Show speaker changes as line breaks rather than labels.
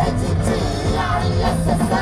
Vegetarian